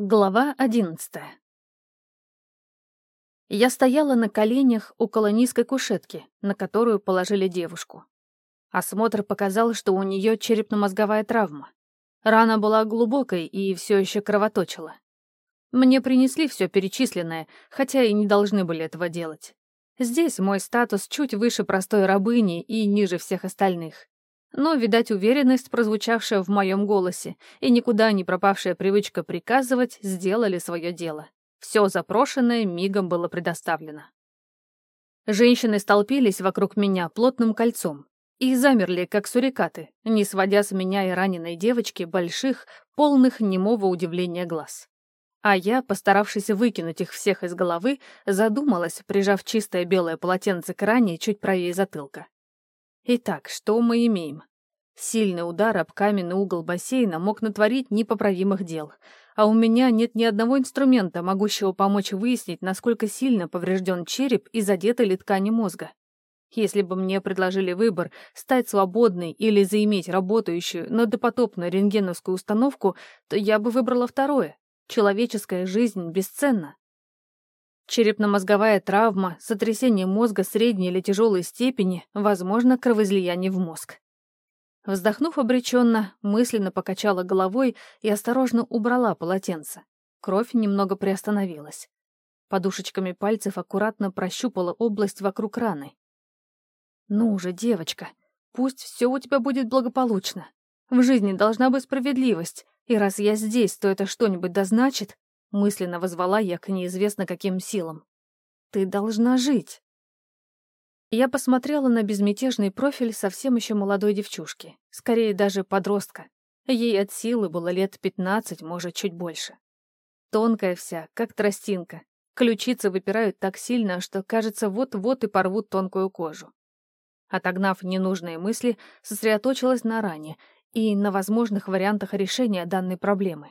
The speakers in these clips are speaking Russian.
Глава одиннадцатая Я стояла на коленях около низкой кушетки, на которую положили девушку. Осмотр показал, что у нее черепно-мозговая травма. Рана была глубокой и все еще кровоточила. Мне принесли все перечисленное, хотя и не должны были этого делать. Здесь мой статус чуть выше простой рабыни и ниже всех остальных. Но, видать, уверенность, прозвучавшая в моем голосе, и никуда не пропавшая привычка приказывать, сделали свое дело. Все запрошенное мигом было предоставлено. Женщины столпились вокруг меня плотным кольцом и замерли, как сурикаты, не сводя с меня и раненой девочки больших, полных немого удивления глаз. А я, постаравшись выкинуть их всех из головы, задумалась, прижав чистое белое полотенце к ране чуть правее затылка. Итак, что мы имеем? Сильный удар об каменный угол бассейна мог натворить непоправимых дел, а у меня нет ни одного инструмента, могущего помочь выяснить, насколько сильно поврежден череп и задеты ли ткани мозга. Если бы мне предложили выбор стать свободной или заиметь работающую, но допотопную рентгеновскую установку, то я бы выбрала второе. Человеческая жизнь бесценна. Черепно-мозговая травма, сотрясение мозга средней или тяжелой степени, возможно, кровоизлияние в мозг. Вздохнув обреченно, мысленно покачала головой и осторожно убрала полотенце. Кровь немного приостановилась. Подушечками пальцев аккуратно прощупала область вокруг раны. «Ну же, девочка, пусть все у тебя будет благополучно. В жизни должна быть справедливость, и раз я здесь, то это что-нибудь да значит. Мысленно возвала я к неизвестно каким силам. «Ты должна жить!» Я посмотрела на безмятежный профиль совсем еще молодой девчушки, скорее даже подростка. Ей от силы было лет пятнадцать, может, чуть больше. Тонкая вся, как тростинка. Ключицы выпирают так сильно, что, кажется, вот-вот и порвут тонкую кожу. Отогнав ненужные мысли, сосредоточилась на ране и на возможных вариантах решения данной проблемы.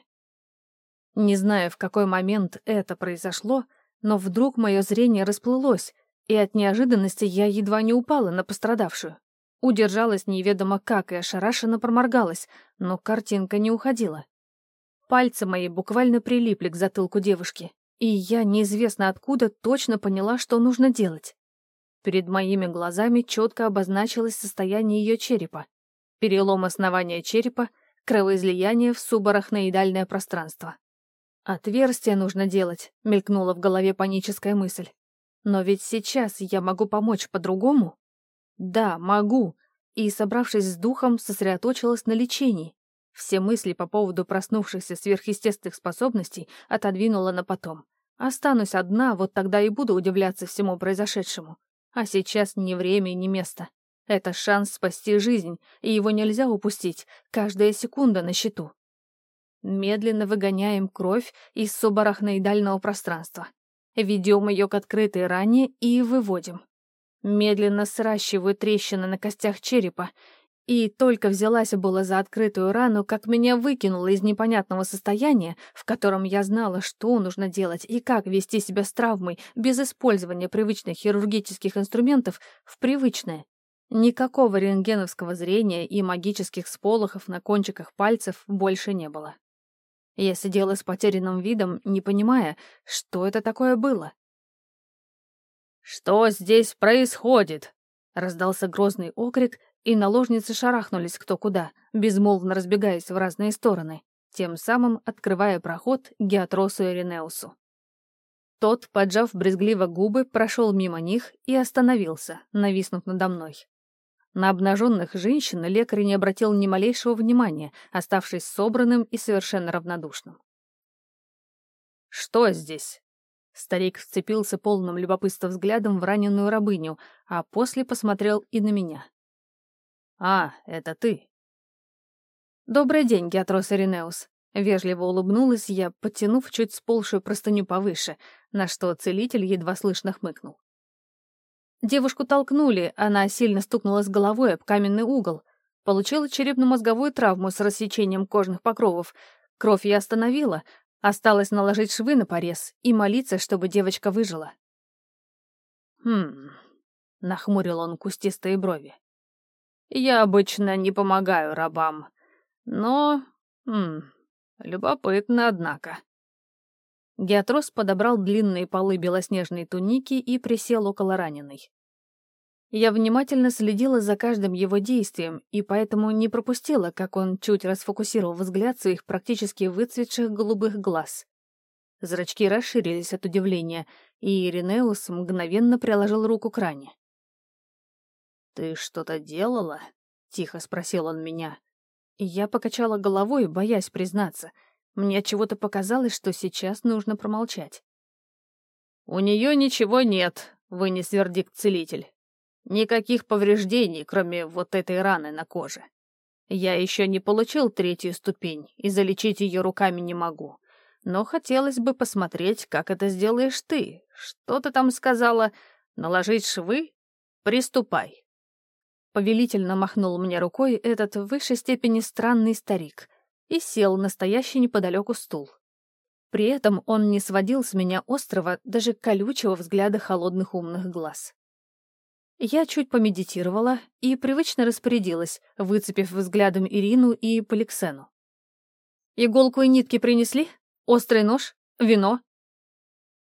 Не знаю, в какой момент это произошло, но вдруг мое зрение расплылось, и от неожиданности я едва не упала на пострадавшую. Удержалась неведомо как и ошарашенно проморгалась, но картинка не уходила. Пальцы мои буквально прилипли к затылку девушки, и я неизвестно откуда точно поняла, что нужно делать. Перед моими глазами четко обозначилось состояние ее черепа. Перелом основания черепа, кровоизлияние в субарахноидальное пространство. «Отверстие нужно делать», — мелькнула в голове паническая мысль. «Но ведь сейчас я могу помочь по-другому?» «Да, могу», и, собравшись с духом, сосредоточилась на лечении. Все мысли по поводу проснувшихся сверхъестественных способностей отодвинула на потом. Останусь одна, вот тогда и буду удивляться всему произошедшему. А сейчас ни время, ни место. Это шанс спасти жизнь, и его нельзя упустить, каждая секунда на счету. Медленно выгоняем кровь из субарахноидального пространства. Ведем ее к открытой ране и выводим. Медленно сращиваю трещины на костях черепа, и только взялась было за открытую рану, как меня выкинуло из непонятного состояния, в котором я знала, что нужно делать и как вести себя с травмой без использования привычных хирургических инструментов, в привычное. Никакого рентгеновского зрения и магических сполохов на кончиках пальцев больше не было. Я сидела с потерянным видом, не понимая, что это такое было. «Что здесь происходит?» — раздался грозный окрик, и наложницы шарахнулись кто куда, безмолвно разбегаясь в разные стороны, тем самым открывая проход Геатросу и Ренеусу. Тот, поджав брезгливо губы, прошел мимо них и остановился, нависнув надо мной. На обнаженных женщин лекарь не обратил ни малейшего внимания, оставшись собранным и совершенно равнодушным. «Что здесь?» Старик вцепился полным любопытства взглядом в раненую рабыню, а после посмотрел и на меня. «А, это ты». «Добрый день, Геатрос Иринеус», — вежливо улыбнулась я, подтянув чуть сползшую простыню повыше, на что целитель едва слышно хмыкнул. Девушку толкнули, она сильно стукнулась головой об каменный угол. Получила черепно-мозговую травму с рассечением кожных покровов. Кровь я остановила, осталось наложить швы на порез и молиться, чтобы девочка выжила. «Хм...» — нахмурил он кустистые брови. «Я обычно не помогаю рабам, но... Хм... Любопытно, однако. Геатрос подобрал длинные полы белоснежной туники и присел около раненой. Я внимательно следила за каждым его действием и поэтому не пропустила, как он чуть расфокусировал взгляд своих практически выцветших голубых глаз. Зрачки расширились от удивления, и Иринеус мгновенно приложил руку к ране. «Ты что-то делала?» — тихо спросил он меня. Я покачала головой, боясь признаться — мне чего-то показалось, что сейчас нужно промолчать. «У нее ничего нет», — вынес вердикт целитель. «Никаких повреждений, кроме вот этой раны на коже. Я еще не получил третью ступень, и залечить ее руками не могу. Но хотелось бы посмотреть, как это сделаешь ты. Что ты там сказала? Наложить швы? Приступай». Повелительно махнул мне рукой этот в высшей степени странный старик — и сел на стоящий неподалеку стул. При этом он не сводил с меня острого, даже колючего взгляда холодных умных глаз. Я чуть помедитировала и привычно распорядилась, выцепив взглядом Ирину и Поликсену. «Иголку и нитки принесли? Острый нож? Вино?»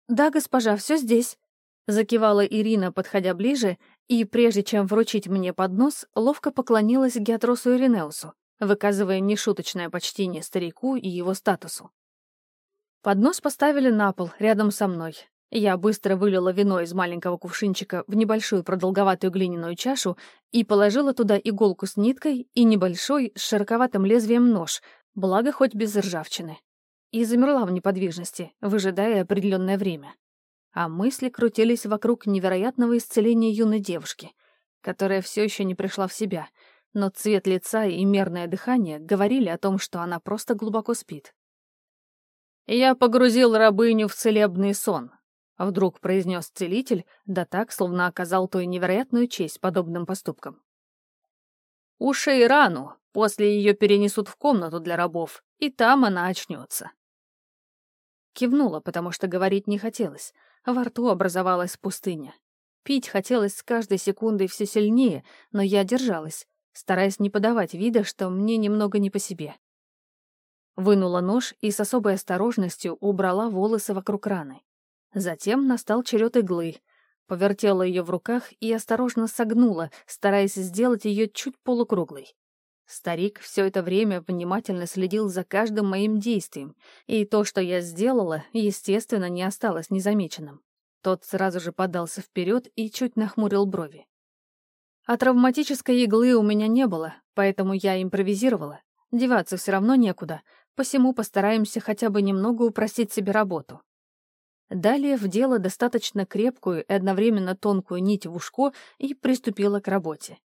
«Да, госпожа, все здесь», — закивала Ирина, подходя ближе, и, прежде чем вручить мне поднос, ловко поклонилась Геатросу Иринеусу, выказывая нешуточное почтение старику и его статусу. Поднос поставили на пол, рядом со мной. Я быстро вылила вино из маленького кувшинчика в небольшую продолговатую глиняную чашу и положила туда иголку с ниткой и небольшой с широковатым лезвием нож, благо хоть без ржавчины. И замерла в неподвижности, выжидая определенное время. А мысли крутились вокруг невероятного исцеления юной девушки, которая все еще не пришла в себя — но цвет лица и мерное дыхание говорили о том, что она просто глубоко спит. «Я погрузил рабыню в целебный сон», — вдруг произнес целитель, да так, словно оказал той невероятную честь подобным поступкам. «У рану, после ее перенесут в комнату для рабов, и там она очнется». Кивнула, потому что говорить не хотелось. Во рту образовалась пустыня. Пить хотелось с каждой секундой все сильнее, но я держалась, стараясь не подавать вида, что мне немного не по себе. Вынула нож и с особой осторожностью убрала волосы вокруг раны. Затем настал черед иглы. Повертела ее в руках и осторожно согнула, стараясь сделать ее чуть полукруглой. Старик все это время внимательно следил за каждым моим действием, и то, что я сделала, естественно, не осталось незамеченным. Тот сразу же подался вперед и чуть нахмурил брови. А травматической иглы у меня не было, поэтому я импровизировала. Деваться все равно некуда, посему постараемся хотя бы немного упростить себе работу. Далее в дело достаточно крепкую и одновременно тонкую нить в ушко и приступила к работе.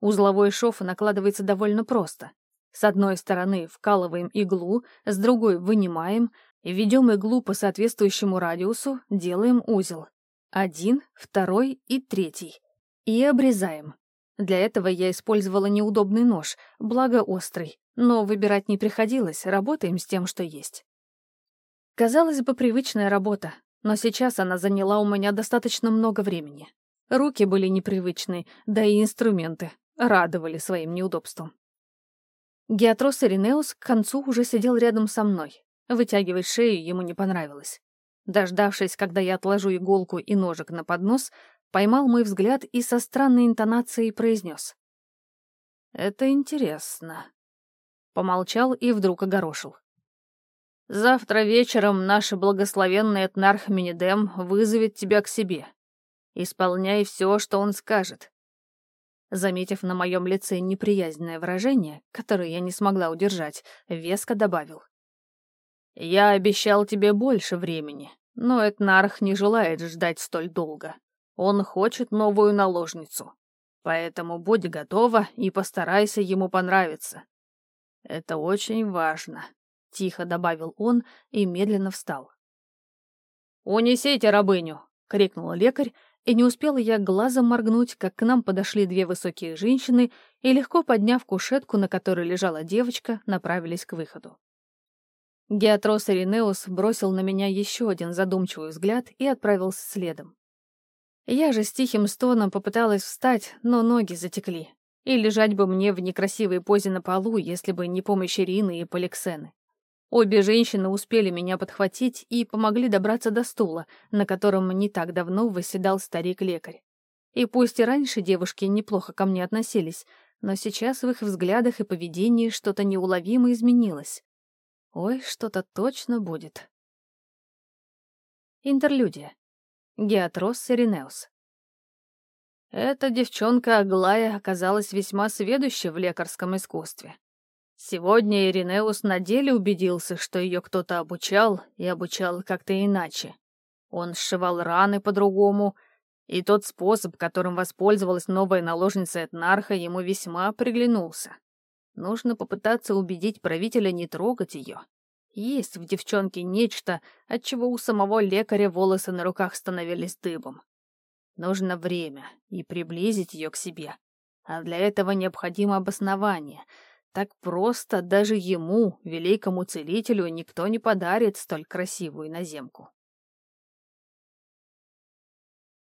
Узловой шов накладывается довольно просто. С одной стороны вкалываем иглу, с другой вынимаем, ведем иглу по соответствующему радиусу, делаем узел. Один, второй и третий. И обрезаем. Для этого я использовала неудобный нож, благо острый, но выбирать не приходилось, работаем с тем, что есть. Казалось бы, привычная работа, но сейчас она заняла у меня достаточно много времени. Руки были непривычные, да и инструменты радовали своим неудобством. Геатрос Иринеус к концу уже сидел рядом со мной. Вытягивать шею ему не понравилось. Дождавшись, когда я отложу иголку и ножик на поднос, поймал мой взгляд и со странной интонацией произнес. «Это интересно». Помолчал и вдруг огорошил. «Завтра вечером наш благословенный этнарх Минидем вызовет тебя к себе. Исполняй все, что он скажет». Заметив на моем лице неприязненное выражение, которое я не смогла удержать, веско добавил. «Я обещал тебе больше времени, но Этнарх не желает ждать столь долго. Он хочет новую наложницу. Поэтому будь готова и постарайся ему понравиться. Это очень важно, — тихо добавил он и медленно встал. «Унесите рабыню!» — крикнул лекарь, и не успела я глазом моргнуть, как к нам подошли две высокие женщины и, легко подняв кушетку, на которой лежала девочка, направились к выходу. Геатрос Иринеус бросил на меня еще один задумчивый взгляд и отправился следом. Я же с тихим стоном попыталась встать, но ноги затекли. И лежать бы мне в некрасивой позе на полу, если бы не помощь Ирины и Поликсены. Обе женщины успели меня подхватить и помогли добраться до стула, на котором не так давно восседал старик-лекарь. И пусть и раньше девушки неплохо ко мне относились, но сейчас в их взглядах и поведении что-то неуловимо изменилось. Ой, что-то точно будет. Интерлюдия. Геатрос Сиренеус. Эта девчонка Аглая оказалась весьма сведущей в лекарском искусстве. Сегодня Иринеус на деле убедился, что ее кто-то обучал, и обучал как-то иначе. Он сшивал раны по-другому, и тот способ, которым воспользовалась новая наложница Этнарха, ему весьма приглянулся. Нужно попытаться убедить правителя не трогать ее. Есть в девчонке нечто, от чего у самого лекаря волосы на руках становились дыбом. Нужно время и приблизить ее к себе. А для этого необходимо обоснование. Так просто даже ему, великому целителю, никто не подарит столь красивую наземку.